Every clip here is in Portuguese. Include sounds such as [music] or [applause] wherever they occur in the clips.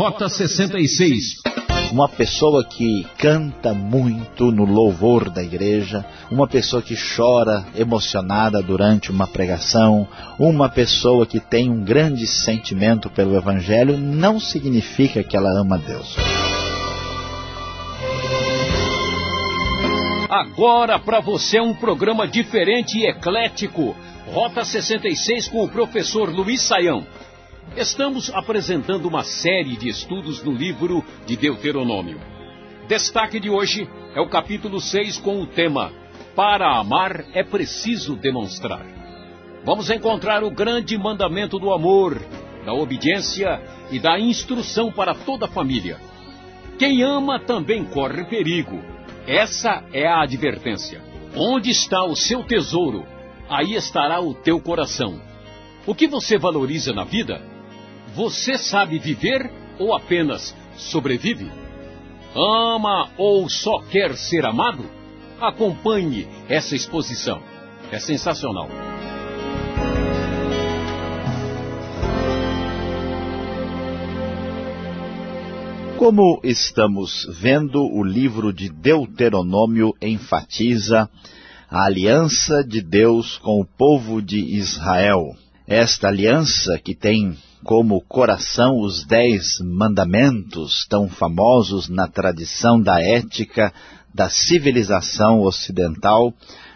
Rota 66. Uma pessoa que canta muito no louvor da igreja, uma pessoa que chora emocionada durante uma pregação, uma pessoa que tem um grande sentimento pelo Evangelho, não significa que ela ama Deus. Agora para você é um programa diferente e eclético. Rota 66 com o professor Luiz Saião. Estamos apresentando uma série de estudos no livro de Deuteronômio. Destaque de hoje é o capítulo 6 com o tema Para amar é preciso demonstrar. Vamos encontrar o grande mandamento do amor, da obediência e da instrução para toda a família. Quem ama também corre perigo. Essa é a advertência. Onde está o seu tesouro, aí estará o teu coração. O que você valoriza na vida? Você sabe viver ou apenas sobrevive? Ama ou só quer ser amado? Acompanhe essa exposição. É sensacional. Como estamos vendo, o livro de Deuteronômio enfatiza a aliança de Deus com o povo de Israel. Esta aliança que tem como coração os dez mandamentos tão famosos na tradição da ética da civilização ocidental,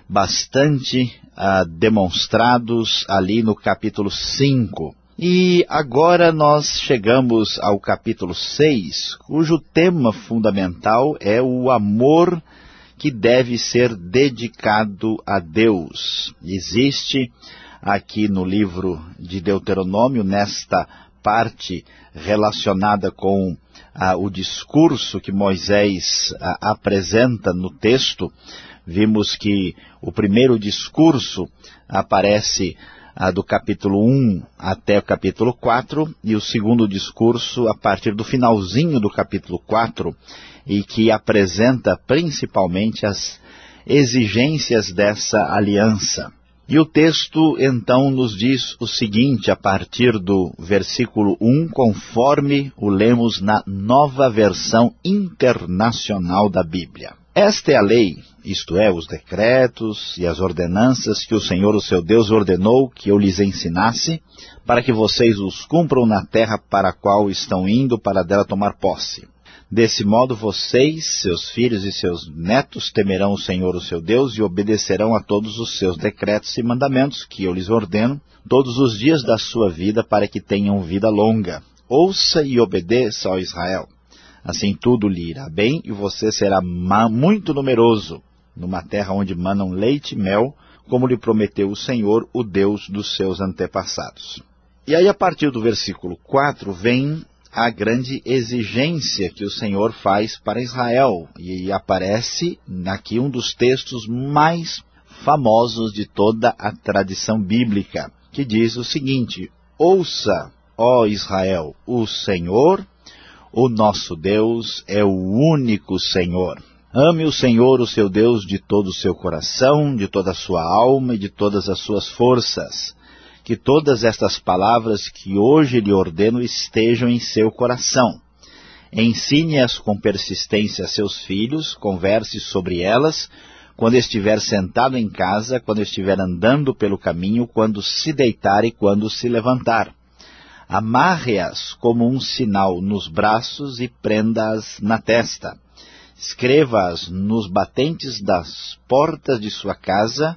bastante ah, demonstrados ali no capítulo 5 e agora nós chegamos ao capítulo 6, cujo tema fundamental é o amor que deve ser dedicado a Deus. Existe aqui no livro de Deuteronômio, nesta parte relacionada com ah, o discurso que Moisés ah, apresenta no texto, vimos que o primeiro discurso aparece ah, do capítulo 1 até o capítulo 4, e o segundo discurso a partir do finalzinho do capítulo 4, e que apresenta principalmente as exigências dessa aliança. E o texto então nos diz o seguinte, a partir do versículo 1, conforme o lemos na nova versão internacional da Bíblia. Esta é a lei, isto é, os decretos e as ordenanças que o Senhor, o seu Deus, ordenou que eu lhes ensinasse, para que vocês os cumpram na terra para a qual estão indo para dela tomar posse. Desse modo vocês, seus filhos e seus netos temerão o Senhor, o seu Deus, e obedecerão a todos os seus decretos e mandamentos que eu lhes ordeno, todos os dias da sua vida, para que tenham vida longa. Ouça e obedeça, ó Israel. Assim tudo lhe irá bem e você será muito numeroso, numa terra onde manam leite e mel, como lhe prometeu o Senhor, o Deus dos seus antepassados. E aí, a partir do versículo 4, vem a grande exigência que o Senhor faz para Israel. E aparece aqui um dos textos mais famosos de toda a tradição bíblica, que diz o seguinte, Ouça, ó Israel, o Senhor, o nosso Deus é o único Senhor. Ame o Senhor, o seu Deus, de todo o seu coração, de toda a sua alma e de todas as suas forças. Que todas estas palavras que hoje lhe ordeno estejam em seu coração. Ensine-as com persistência a seus filhos, converse sobre elas, quando estiver sentado em casa, quando estiver andando pelo caminho, quando se deitar e quando se levantar Amarre-as como um sinal nos braços e prenda-as na testa. Escreva-as nos batentes das portas de sua casa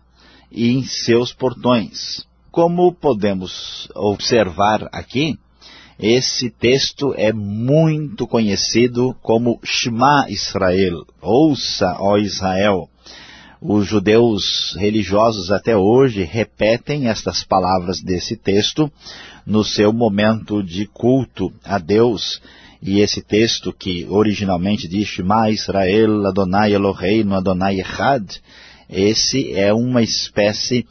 e em seus portões. Como podemos observar aqui, esse texto é muito conhecido como Shema Israel, ouça, ó Israel. Os judeus religiosos até hoje repetem estas palavras desse texto no seu momento de culto a Deus. E esse texto que originalmente diz Shema Israel Adonai Eloheinu Adonai Echad, esse é uma espécie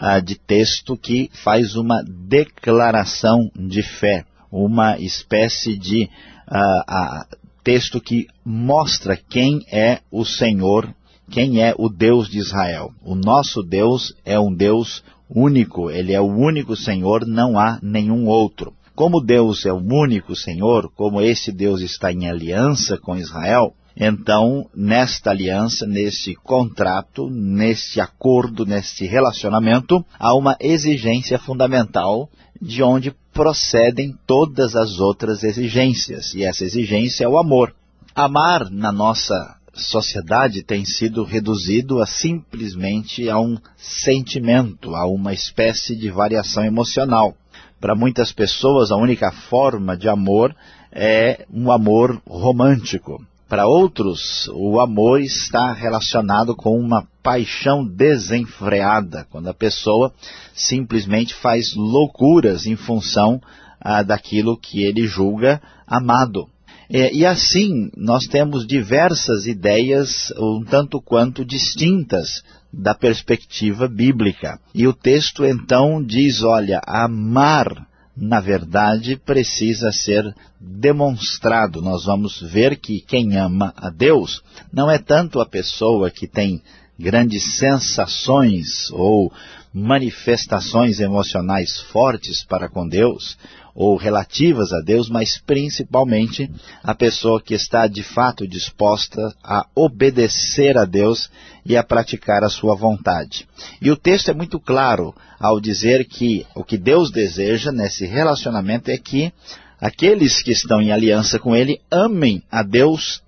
uh, de texto que faz uma declaração de fé, uma espécie de uh, uh, texto que mostra quem é o Senhor, quem é o Deus de Israel. O nosso Deus é um Deus único, ele é o único Senhor, não há nenhum outro. como Deus é o único Senhor, como esse Deus está em aliança com Israel, então, nesta aliança, nesse contrato, nesse acordo, nesse relacionamento, há uma exigência fundamental de onde procedem todas as outras exigências. E essa exigência é o amor. Amar na nossa sociedade tem sido reduzido a simplesmente a um sentimento, a uma espécie de variação emocional. Para muitas pessoas, a única forma de amor é um amor romântico. Para outros, o amor está relacionado com uma paixão desenfreada, quando a pessoa simplesmente faz loucuras em função ah, daquilo que ele julga amado. É, e assim, nós temos diversas ideias, um tanto quanto distintas, da perspectiva bíblica. E o texto então diz, olha, amar na verdade, precisa ser demonstrado. Nós vamos ver que quem ama a Deus não é tanto a pessoa que tem grandes sensações ou manifestações emocionais fortes para com Deus, ou relativas a Deus, mas principalmente a pessoa que está de fato disposta a obedecer a Deus e a praticar a sua vontade. E o texto é muito claro ao dizer que o que Deus deseja nesse relacionamento é que aqueles que estão em aliança com Ele amem a Deus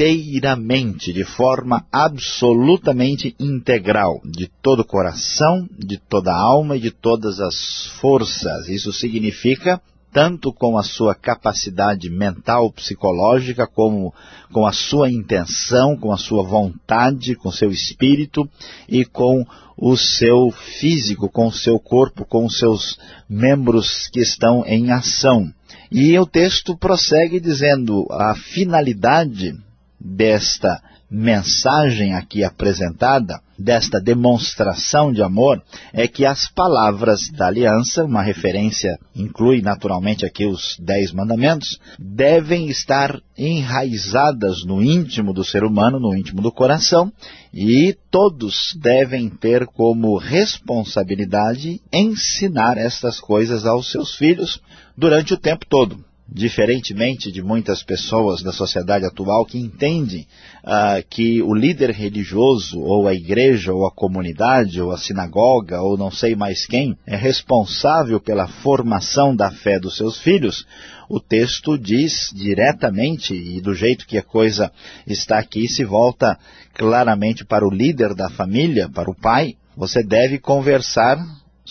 inteiramente, de forma absolutamente integral, de todo o coração, de toda a alma e de todas as forças. Isso significa tanto com a sua capacidade mental, psicológica, como com a sua intenção, com a sua vontade, com seu espírito e com o seu físico, com o seu corpo, com os seus membros que estão em ação. E o texto prossegue dizendo a finalidade desta mensagem aqui apresentada, desta demonstração de amor, é que as palavras da aliança, uma referência, inclui naturalmente aqui os dez mandamentos, devem estar enraizadas no íntimo do ser humano, no íntimo do coração, e todos devem ter como responsabilidade ensinar estas coisas aos seus filhos durante o tempo todo diferentemente de muitas pessoas da sociedade atual que entendem ah, que o líder religioso, ou a igreja, ou a comunidade, ou a sinagoga, ou não sei mais quem, é responsável pela formação da fé dos seus filhos, o texto diz diretamente, e do jeito que a coisa está aqui, se volta claramente para o líder da família, para o pai, você deve conversar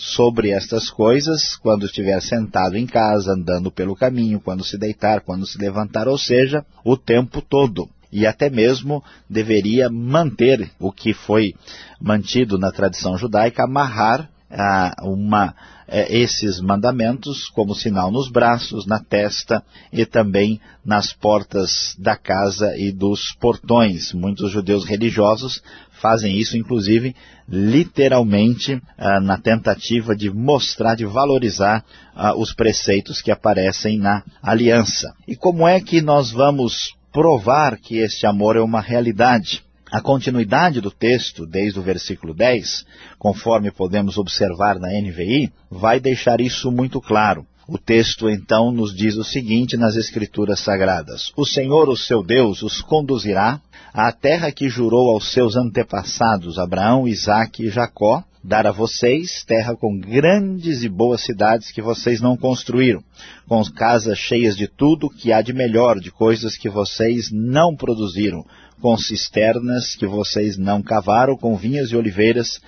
sobre estas coisas quando estiver sentado em casa, andando pelo caminho, quando se deitar, quando se levantar, ou seja, o tempo todo. E até mesmo deveria manter o que foi mantido na tradição judaica, amarrar ah, uma, eh, esses mandamentos como sinal nos braços, na testa e também nas portas da casa e dos portões. Muitos judeus religiosos fazem isso, inclusive, literalmente, ah, na tentativa de mostrar, de valorizar ah, os preceitos que aparecem na aliança. E como é que nós vamos provar que este amor é uma realidade? A continuidade do texto, desde o versículo 10, conforme podemos observar na NVI, vai deixar isso muito claro. O texto então nos diz o seguinte nas Escrituras Sagradas. O Senhor, o seu Deus, os conduzirá à terra que jurou aos seus antepassados, Abraão, Isaque e Jacó, dar a vocês terra com grandes e boas cidades que vocês não construíram, com casas cheias de tudo que há de melhor, de coisas que vocês não produziram, com cisternas que vocês não cavaram, com vinhas e oliveiras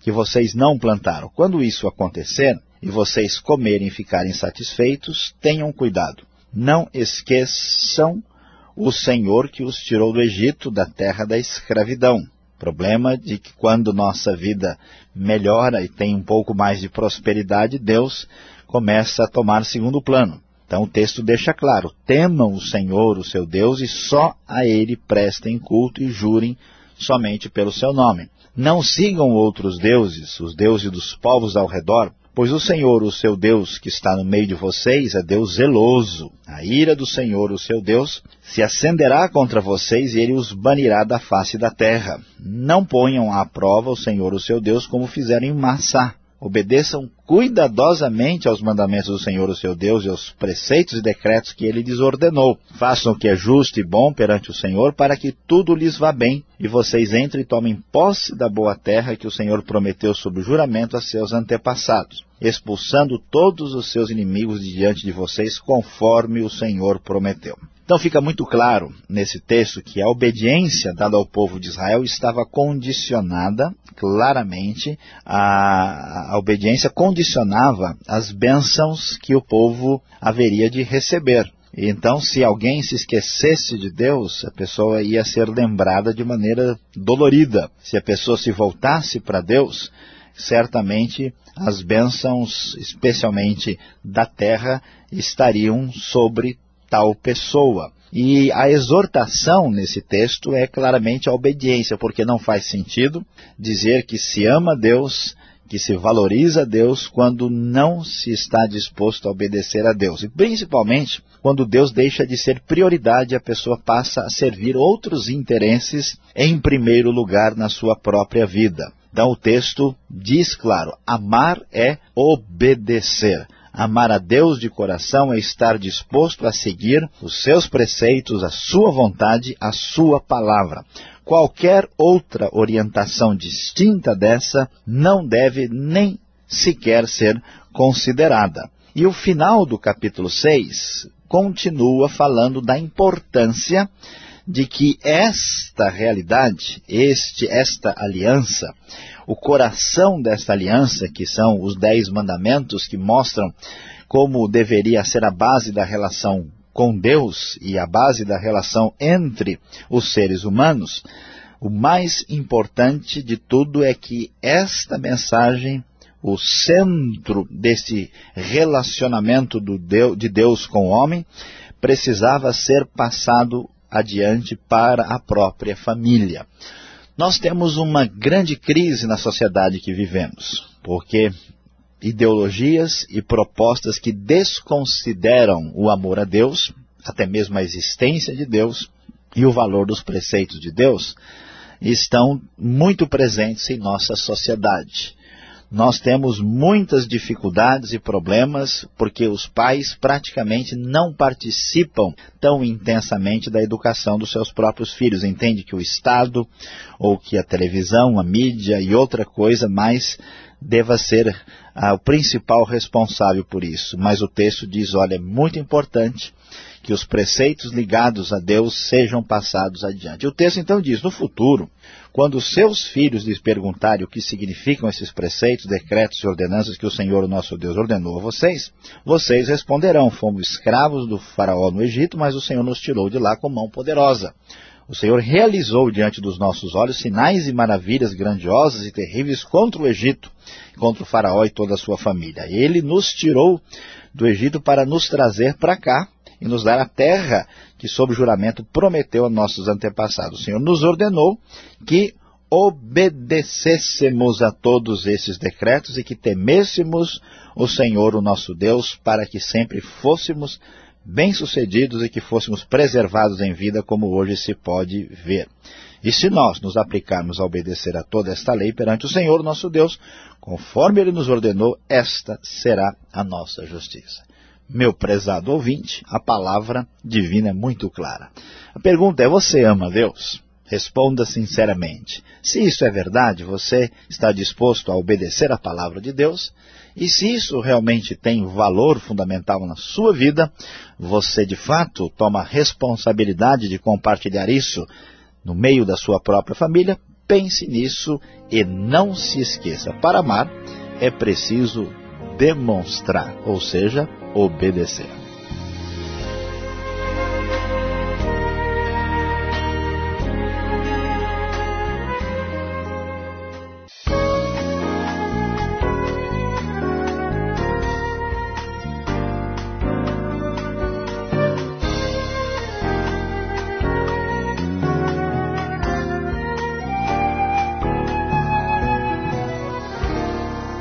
que vocês não plantaram. Quando isso acontecer, e vocês comerem e ficarem satisfeitos, tenham cuidado. Não esqueçam o Senhor que os tirou do Egito, da terra da escravidão. Problema de que quando nossa vida melhora e tem um pouco mais de prosperidade, Deus começa a tomar segundo plano. Então o texto deixa claro, temam o Senhor, o seu Deus, e só a Ele prestem culto e jurem somente pelo seu nome. Não sigam outros deuses, os deuses dos povos ao redor, Pois o Senhor, o seu Deus, que está no meio de vocês, é Deus zeloso. A ira do Senhor, o seu Deus, se acenderá contra vocês e ele os banirá da face da terra. Não ponham à prova o Senhor, o seu Deus, como fizeram em Massá. Obedeçam cuidadosamente aos mandamentos do Senhor, o seu Deus, e aos preceitos e decretos que ele lhes ordenou. Façam o que é justo e bom perante o Senhor, para que tudo lhes vá bem, e vocês entrem e tomem posse da boa terra que o Senhor prometeu sob juramento a seus antepassados, expulsando todos os seus inimigos de diante de vocês, conforme o Senhor prometeu. Então fica muito claro nesse texto que a obediência dada ao povo de Israel estava condicionada, claramente, a, a obediência condicionava as bênçãos que o povo haveria de receber. Então, se alguém se esquecesse de Deus, a pessoa ia ser lembrada de maneira dolorida. Se a pessoa se voltasse para Deus, certamente as bênçãos, especialmente da terra, estariam sobre tal pessoa. E a exortação nesse texto é claramente a obediência, porque não faz sentido dizer que se ama Deus, que se valoriza Deus, quando não se está disposto a obedecer a Deus. E principalmente quando Deus deixa de ser prioridade, a pessoa passa a servir outros interesses em primeiro lugar na sua própria vida. Então o texto diz claro, amar é obedecer. Amar a Deus de coração é estar disposto a seguir os seus preceitos, a sua vontade, a sua palavra. Qualquer outra orientação distinta dessa não deve nem sequer ser considerada. E o final do capítulo 6 continua falando da importância de que esta realidade, este, esta aliança, o coração desta aliança, que são os dez mandamentos que mostram como deveria ser a base da relação com Deus e a base da relação entre os seres humanos, o mais importante de tudo é que esta mensagem, o centro desse relacionamento de Deus com o homem, precisava ser passado adiante para a própria família. Nós temos uma grande crise na sociedade que vivemos, porque ideologias e propostas que desconsideram o amor a Deus, até mesmo a existência de Deus e o valor dos preceitos de Deus, estão muito presentes em nossa sociedade nós temos muitas dificuldades e problemas porque os pais praticamente não participam tão intensamente da educação dos seus próprios filhos. Entende que o Estado ou que a televisão, a mídia e outra coisa mais deva ser ah, o principal responsável por isso. Mas o texto diz, olha, é muito importante que os preceitos ligados a Deus sejam passados adiante. O texto então diz, no futuro, quando seus filhos lhes perguntarem o que significam esses preceitos, decretos e ordenanças que o Senhor, o nosso Deus, ordenou a vocês, vocês responderão, fomos escravos do faraó no Egito, mas o Senhor nos tirou de lá com mão poderosa. O Senhor realizou diante dos nossos olhos sinais e maravilhas grandiosas e terríveis contra o Egito, contra o faraó e toda a sua família. Ele nos tirou do Egito para nos trazer para cá e nos dar a terra que, sob juramento, prometeu a nossos antepassados. O Senhor nos ordenou que obedecêssemos a todos esses decretos e que temêssemos o Senhor, o nosso Deus, para que sempre fôssemos bem-sucedidos e que fôssemos preservados em vida, como hoje se pode ver. E se nós nos aplicarmos a obedecer a toda esta lei perante o Senhor, nosso Deus, conforme Ele nos ordenou, esta será a nossa justiça. Meu prezado ouvinte, a palavra divina é muito clara. A pergunta é, você ama Deus? Responda sinceramente. Se isso é verdade, você está disposto a obedecer a palavra de Deus? E se isso realmente tem valor fundamental na sua vida, você de fato toma responsabilidade de compartilhar isso no meio da sua própria família? Pense nisso e não se esqueça, para amar é preciso demonstrar, ou seja, obedecer.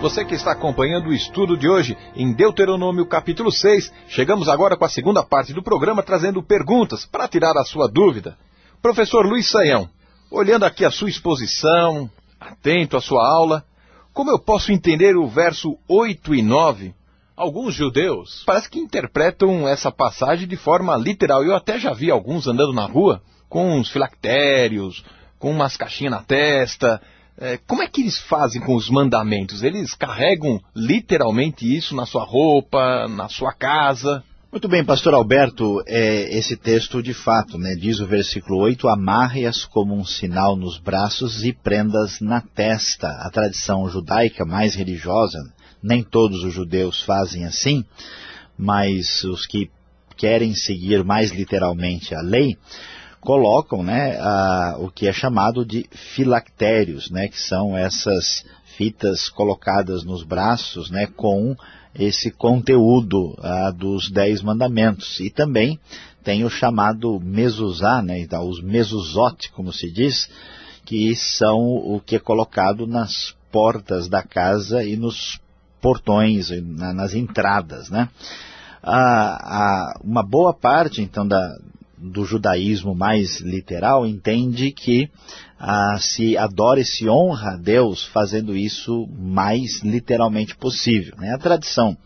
Você que está acompanhando o estudo de hoje em Deuteronômio capítulo 6, chegamos agora com a segunda parte do programa trazendo perguntas para tirar a sua dúvida. Professor Luiz Saião, olhando aqui a sua exposição, atento à sua aula, como eu posso entender o verso 8 e 9? Alguns judeus parece que interpretam essa passagem de forma literal. Eu até já vi alguns andando na rua com uns filactérios, com umas caixinhas na testa. É, como é que eles fazem com os mandamentos? Eles carregam literalmente isso na sua roupa, na sua casa? Muito bem, pastor Alberto, é, esse texto de fato, né, diz o versículo 8, amarre-as como um sinal nos braços e prendas na testa. A tradição judaica mais religiosa, nem todos os judeus fazem assim, mas os que querem seguir mais literalmente a lei, colocam né, a, o que é chamado de filactérios, né, que são essas fitas colocadas nos braços né, com esse conteúdo dos Dez Mandamentos. E também tem o chamado mezuzá, né, os mezuzot, como se diz, que são o que é colocado nas portas da casa e nos portões, na, nas entradas. Né? Uma boa parte, então, da, do judaísmo mais literal entende que ah, se adora e se honra a Deus fazendo isso mais literalmente possível. Né? A tradição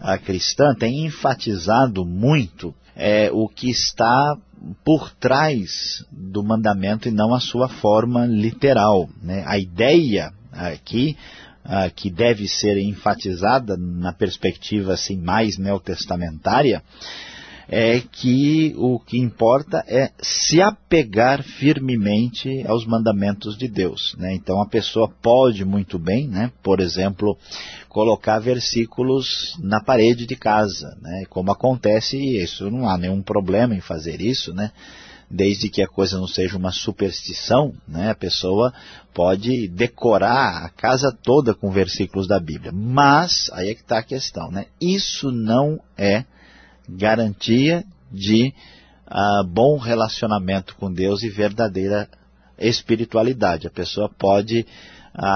a cristã tem enfatizado muito é, o que está por trás do mandamento e não a sua forma literal. Né? A ideia aqui ah, que deve ser enfatizada na perspectiva assim, mais neotestamentária é que o que importa é se apegar firmemente aos mandamentos de Deus. Né? Então a pessoa pode muito bem, né? por exemplo, colocar versículos na parede de casa, né? como acontece isso, não há nenhum problema em fazer isso, né? desde que a coisa não seja uma superstição, né? a pessoa pode decorar a casa toda com versículos da Bíblia. Mas, aí é que está a questão, né? isso não é garantia de uh, bom relacionamento com Deus e verdadeira espiritualidade. A pessoa pode uh,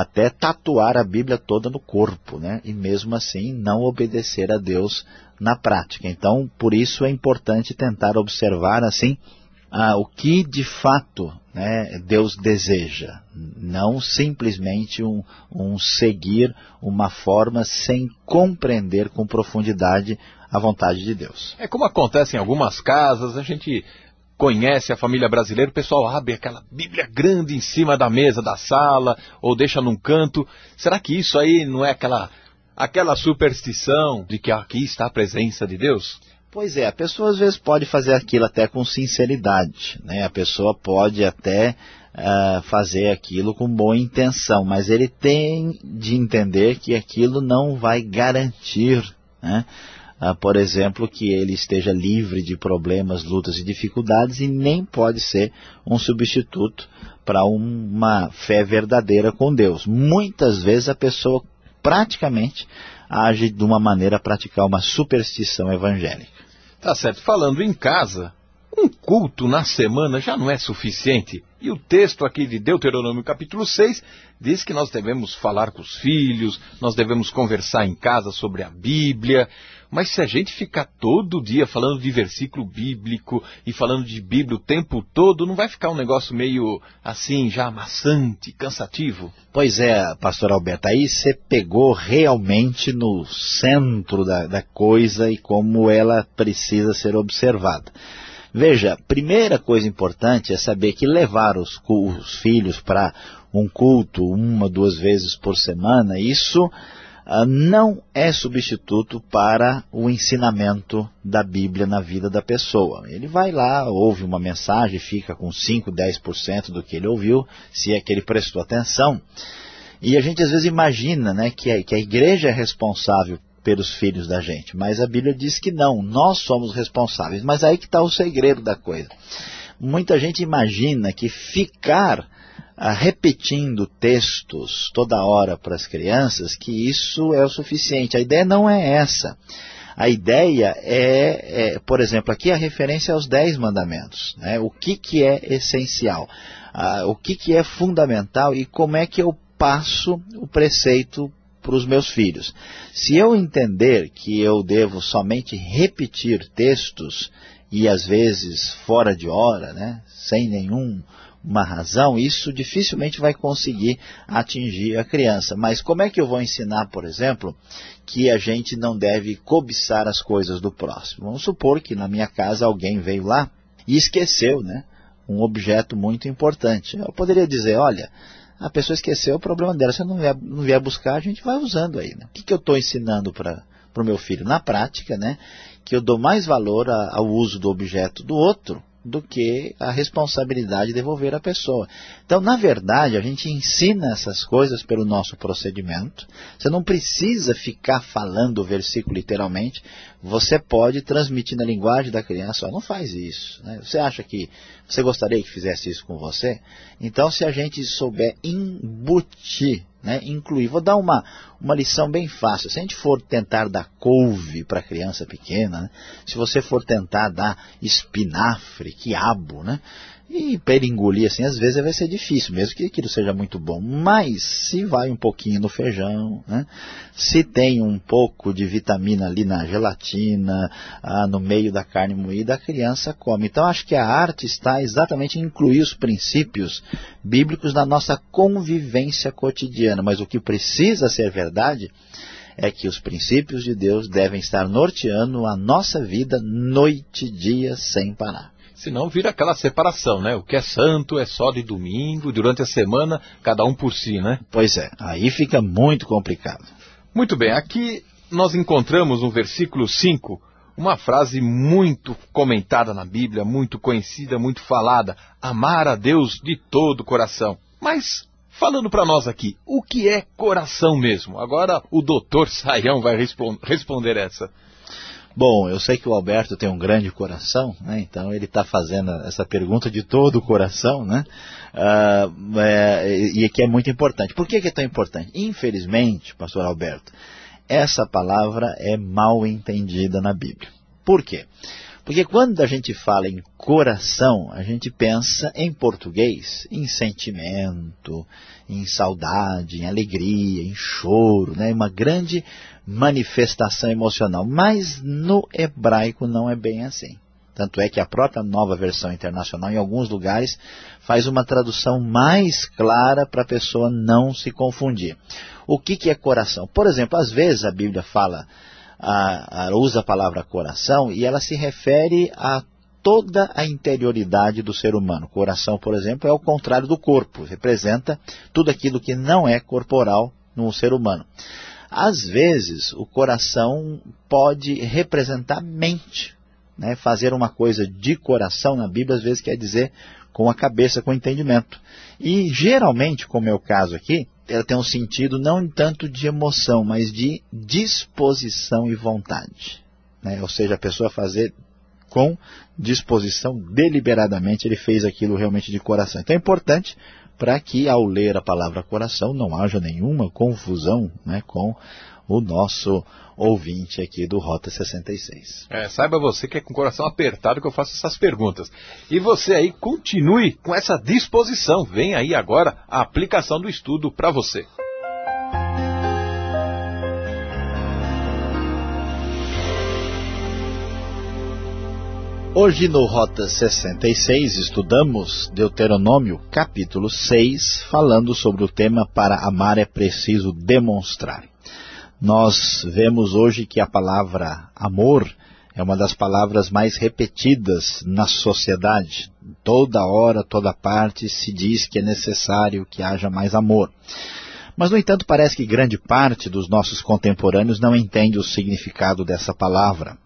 até tatuar a Bíblia toda no corpo, né? E mesmo assim não obedecer a Deus na prática. Então, por isso é importante tentar observar assim uh, o que de fato né, Deus deseja. Não simplesmente um, um seguir uma forma sem compreender com profundidade a vontade de Deus. É como acontece em algumas casas, a gente conhece a família brasileira, o pessoal abre aquela Bíblia grande em cima da mesa da sala, ou deixa num canto. Será que isso aí não é aquela, aquela superstição de que aqui está a presença de Deus? Pois é, a pessoa às vezes pode fazer aquilo até com sinceridade, né? A pessoa pode até uh, fazer aquilo com boa intenção, mas ele tem de entender que aquilo não vai garantir, né? ah, por exemplo, que ele esteja livre de problemas, lutas e dificuldades e nem pode ser um substituto para uma fé verdadeira com Deus. Muitas vezes a pessoa praticamente age de uma maneira a praticar uma superstição evangélica. Tá certo. Falando em casa, um culto na semana já não é suficiente. E o texto aqui de Deuteronômio capítulo 6 diz que nós devemos falar com os filhos, nós devemos conversar em casa sobre a Bíblia. Mas se a gente ficar todo dia falando de versículo bíblico e falando de Bíblia o tempo todo, não vai ficar um negócio meio assim, já amassante, cansativo? Pois é, pastor Alberto, aí você pegou realmente no centro da, da coisa e como ela precisa ser observada. Veja, primeira coisa importante é saber que levar os, os filhos para um culto uma, duas vezes por semana, isso ah, não é substituto para o ensinamento da Bíblia na vida da pessoa. Ele vai lá, ouve uma mensagem, fica com 5, 10% do que ele ouviu, se é que ele prestou atenção. E a gente às vezes imagina né, que, a, que a igreja é responsável pelos filhos da gente. Mas a Bíblia diz que não, nós somos responsáveis. Mas aí que está o segredo da coisa. Muita gente imagina que ficar ah, repetindo textos toda hora para as crianças, que isso é o suficiente. A ideia não é essa. A ideia é, é por exemplo, aqui a referência aos dez mandamentos. Né? O que, que é essencial? Ah, o que, que é fundamental e como é que eu passo o preceito para os meus filhos. Se eu entender que eu devo somente repetir textos, e às vezes fora de hora, né, sem nenhum uma razão, isso dificilmente vai conseguir atingir a criança. Mas como é que eu vou ensinar, por exemplo, que a gente não deve cobiçar as coisas do próximo? Vamos supor que na minha casa alguém veio lá e esqueceu, né? Um objeto muito importante. Eu poderia dizer, olha, a pessoa esqueceu, o problema dela, se não vier, não vier buscar, a gente vai usando aí. Né? O que, que eu estou ensinando para o meu filho? Na prática, né, que eu dou mais valor a, ao uso do objeto do outro do que a responsabilidade de devolver a pessoa. Então, na verdade, a gente ensina essas coisas pelo nosso procedimento. Você não precisa ficar falando o versículo literalmente. Você pode transmitir na linguagem da criança, não faz isso. Né? Você acha que você gostaria que fizesse isso com você? Então, se a gente souber embutir né, incluir. Vou dar uma, uma lição bem fácil. Se a gente for tentar dar couve para criança pequena, né, se você for tentar dar espinafre, quiabo, né, e perengolir assim, às vezes vai ser difícil, mesmo que aquilo seja muito bom. Mas se vai um pouquinho no feijão, né? se tem um pouco de vitamina ali na gelatina, ah, no meio da carne moída, a criança come. Então acho que a arte está exatamente em incluir os princípios bíblicos na nossa convivência cotidiana. Mas o que precisa ser verdade é que os princípios de Deus devem estar norteando a nossa vida noite e dia sem parar. Senão vira aquela separação, né? O que é santo é só de domingo, durante a semana, cada um por si, né? Pois é, aí fica muito complicado. Muito bem, aqui nós encontramos no versículo 5 uma frase muito comentada na Bíblia, muito conhecida, muito falada: amar a Deus de todo o coração. Mas, falando para nós aqui, o que é coração mesmo? Agora o doutor [laughs] Saião vai responder essa. Bom, eu sei que o Alberto tem um grande coração, né? então ele está fazendo essa pergunta de todo o coração, né? Uh, é, e que é muito importante. Por que, que é tão importante? Infelizmente, pastor Alberto, essa palavra é mal entendida na Bíblia. Por quê? Porque quando a gente fala em coração, a gente pensa em português, em sentimento, em saudade, em alegria, em choro, né? uma grande manifestação emocional. Mas no hebraico não é bem assim. Tanto é que a própria nova versão internacional, em alguns lugares, faz uma tradução mais clara para a pessoa não se confundir. O que, que é coração? Por exemplo, às vezes a Bíblia fala, a, a, usa a palavra coração e ela se refere a toda a interioridade do ser humano. Coração, por exemplo, é o contrário do corpo, representa tudo aquilo que não é corporal no ser humano. Às vezes, o coração pode representar mente. Né? Fazer uma coisa de coração na Bíblia, às vezes, quer dizer com a cabeça, com o entendimento. E, geralmente, como é o caso aqui, ela tem um sentido não tanto de emoção, mas de disposição e vontade. Né? Ou seja, a pessoa fazer com disposição, deliberadamente, ele fez aquilo realmente de coração. Então é importante para que ao ler a palavra coração não haja nenhuma confusão né, com o nosso ouvinte aqui do Rota 66. É, saiba você que é com o coração apertado que eu faço essas perguntas. E você aí continue com essa disposição. Vem aí agora a aplicação do estudo para você. Hoje no Rota 66 estudamos Deuteronômio capítulo 6, falando sobre o tema para amar é preciso demonstrar. Nós vemos hoje que a palavra amor é uma das palavras mais repetidas na sociedade. Toda hora, toda parte se diz que é necessário que haja mais amor. Mas, no entanto, parece que grande parte dos nossos contemporâneos não entende o significado dessa palavra.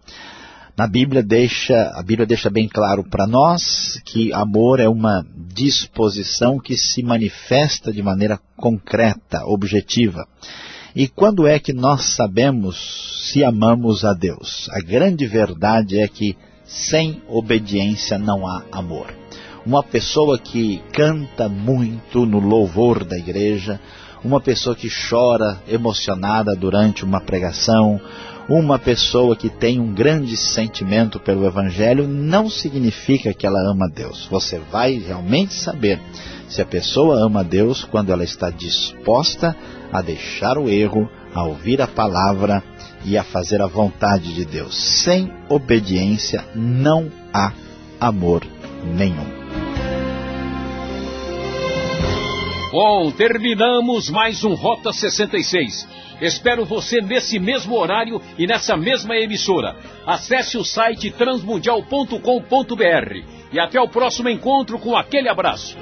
Na Bíblia deixa, a Bíblia deixa bem claro para nós que amor é uma disposição que se manifesta de maneira concreta, objetiva. E quando é que nós sabemos se amamos a Deus? A grande verdade é que sem obediência não há amor. Uma pessoa que canta muito no louvor da igreja, uma pessoa que chora emocionada durante uma pregação, uma pessoa que tem um grande sentimento pelo Evangelho não significa que ela ama Deus. Você vai realmente saber se a pessoa ama Deus quando ela está disposta a deixar o erro, a ouvir a palavra e a fazer a vontade de Deus. Sem obediência não há amor nenhum. Bom, terminamos mais um Rota 66. Espero você nesse mesmo horário e nessa mesma emissora. Acesse o site transmundial.com.br e até o próximo encontro com aquele abraço.